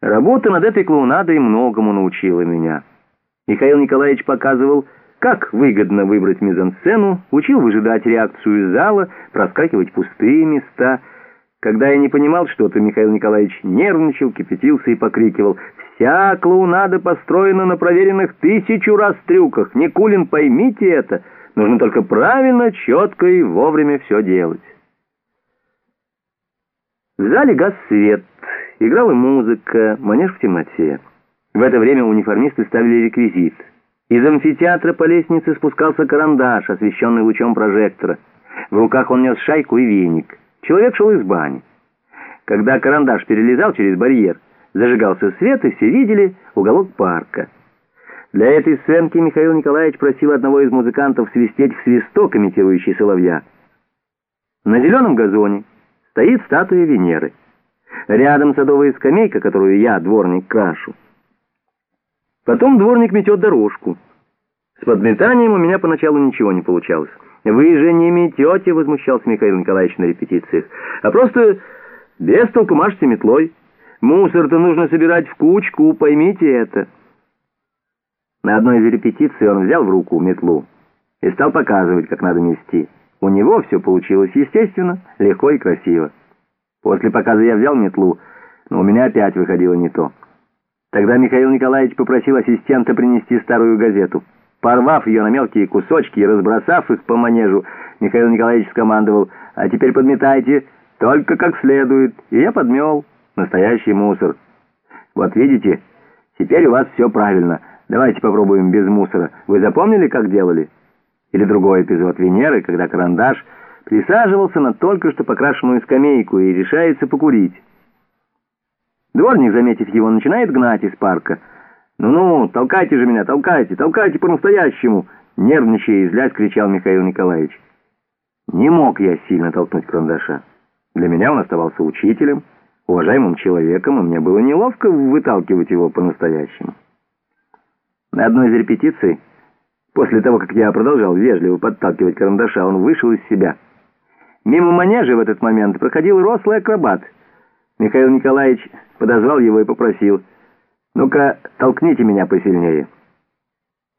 Работа над этой клоунадой многому научила меня. Михаил Николаевич показывал, как выгодно выбрать мизансцену, учил выжидать реакцию зала, проскакивать пустые места. Когда я не понимал что-то, Михаил Николаевич нервничал, кипятился и покрикивал «Вся клоунада построена на проверенных тысячу раз трюках! Никулин, поймите это! Нужно только правильно, четко и вовремя все делать!» В зале газ свет, играла музыка, манеж в темноте. В это время униформисты ставили реквизит. Из амфитеатра по лестнице спускался карандаш, освещенный лучом прожектора. В руках он нес шайку и веник. Человек шел из бани. Когда карандаш перелезал через барьер, зажигался свет, и все видели уголок парка. Для этой сценки Михаил Николаевич просил одного из музыкантов свистеть в свисток, имитирующий соловья. На зеленом газоне стоит статуя Венеры. Рядом садовая скамейка, которую я, дворник, крашу. Потом дворник метет дорожку. С подметанием у меня поначалу ничего не получалось. «Вы же не метете», — возмущался Михаил Николаевич на репетициях, «а просто без толку машете метлой. Мусор-то нужно собирать в кучку, поймите это». На одной из репетиций он взял в руку метлу и стал показывать, как надо мести. У него все получилось естественно, легко и красиво. После показа я взял метлу, но у меня опять выходило не то. Тогда Михаил Николаевич попросил ассистента принести старую газету. Порвав ее на мелкие кусочки и разбросав их по манежу, Михаил Николаевич скомандовал, «А теперь подметайте, только как следует». И я подмел настоящий мусор. Вот видите, теперь у вас все правильно. Давайте попробуем без мусора. Вы запомнили, как делали?» Или другой эпизод Венеры, когда карандаш присаживался на только что покрашенную скамейку и решается покурить. Дворник, заметив его, начинает гнать из парка. «Ну-ну, толкайте же меня, толкайте, толкайте по-настоящему!» Нервничая и злясь, кричал Михаил Николаевич. Не мог я сильно толкнуть карандаша. Для меня он оставался учителем, уважаемым человеком, и мне было неловко выталкивать его по-настоящему. На одной из репетиций После того, как я продолжал вежливо подталкивать карандаша, он вышел из себя. Мимо манежа в этот момент проходил рослый акробат. Михаил Николаевич подозвал его и попросил, «Ну-ка, толкните меня посильнее».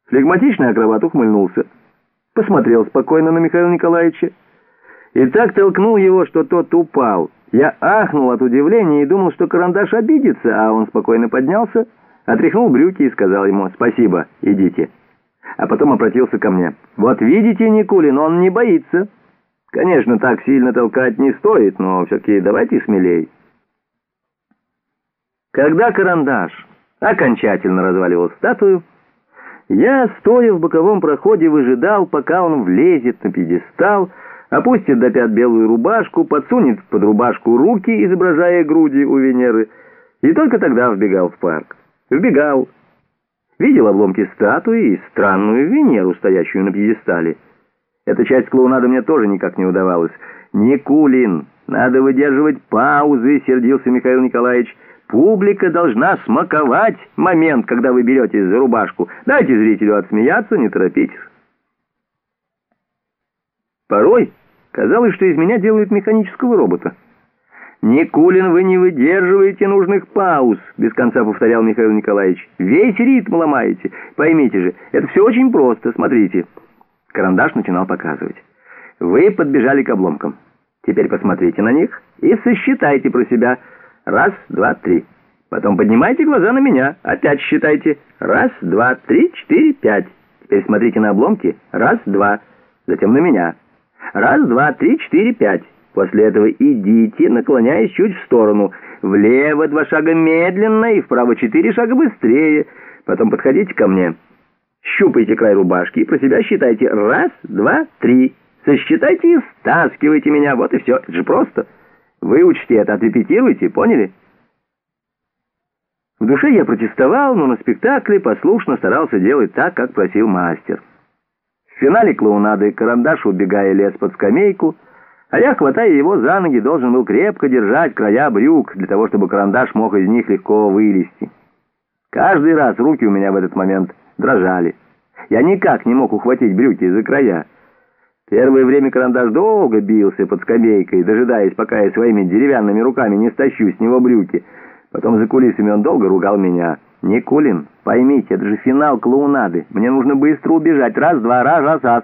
Флегматичный акробат ухмыльнулся, посмотрел спокойно на Михаила Николаевича и так толкнул его, что тот упал. Я ахнул от удивления и думал, что карандаш обидится, а он спокойно поднялся, отряхнул брюки и сказал ему «Спасибо, идите» а потом обратился ко мне. «Вот видите, Никулин, он не боится. Конечно, так сильно толкать не стоит, но все-таки давайте смелей». Когда карандаш окончательно разваливал статую, я, стоя в боковом проходе, выжидал, пока он влезет на пьедестал, опустит до пят белую рубашку, подсунет под рубашку руки, изображая груди у Венеры, и только тогда вбегал в парк. Вбегал, Видел обломки статуи и странную Венеру, стоящую на пьедестале. Эта часть клоунады мне тоже никак не удавалась. «Никулин, надо выдерживать паузы», — сердился Михаил Николаевич. «Публика должна смаковать момент, когда вы беретесь за рубашку. Дайте зрителю отсмеяться, не торопитесь». Порой казалось, что из меня делают механического робота. «Никулин, вы не выдерживаете нужных пауз», — без конца повторял Михаил Николаевич. «Весь ритм ломаете. Поймите же, это все очень просто. Смотрите». Карандаш начинал показывать. «Вы подбежали к обломкам. Теперь посмотрите на них и сосчитайте про себя. Раз, два, три. Потом поднимайте глаза на меня. Опять считайте. Раз, два, три, четыре, пять. Теперь смотрите на обломки. Раз, два. Затем на меня. Раз, два, три, четыре, пять». После этого идите, наклоняясь чуть в сторону. Влево два шага медленно и вправо четыре шага быстрее. Потом подходите ко мне. Щупайте край рубашки и про себя считайте. Раз, два, три. Сосчитайте и стаскивайте меня. Вот и все. Это же просто. Выучите это, отрепетируйте, поняли? В душе я протестовал, но на спектакле послушно старался делать так, как просил мастер. В финале клоунады карандаш, убегая, лез под скамейку, а я, хватая его за ноги, должен был крепко держать края брюк, для того, чтобы карандаш мог из них легко вылезти. Каждый раз руки у меня в этот момент дрожали. Я никак не мог ухватить брюки за края. Первое время карандаш долго бился под скамейкой, дожидаясь, пока я своими деревянными руками не стащу с него брюки. Потом за кулисами он долго ругал меня. «Никулин, поймите, это же финал клоунады. Мне нужно быстро убежать. Раз, два, раз, раз, раз».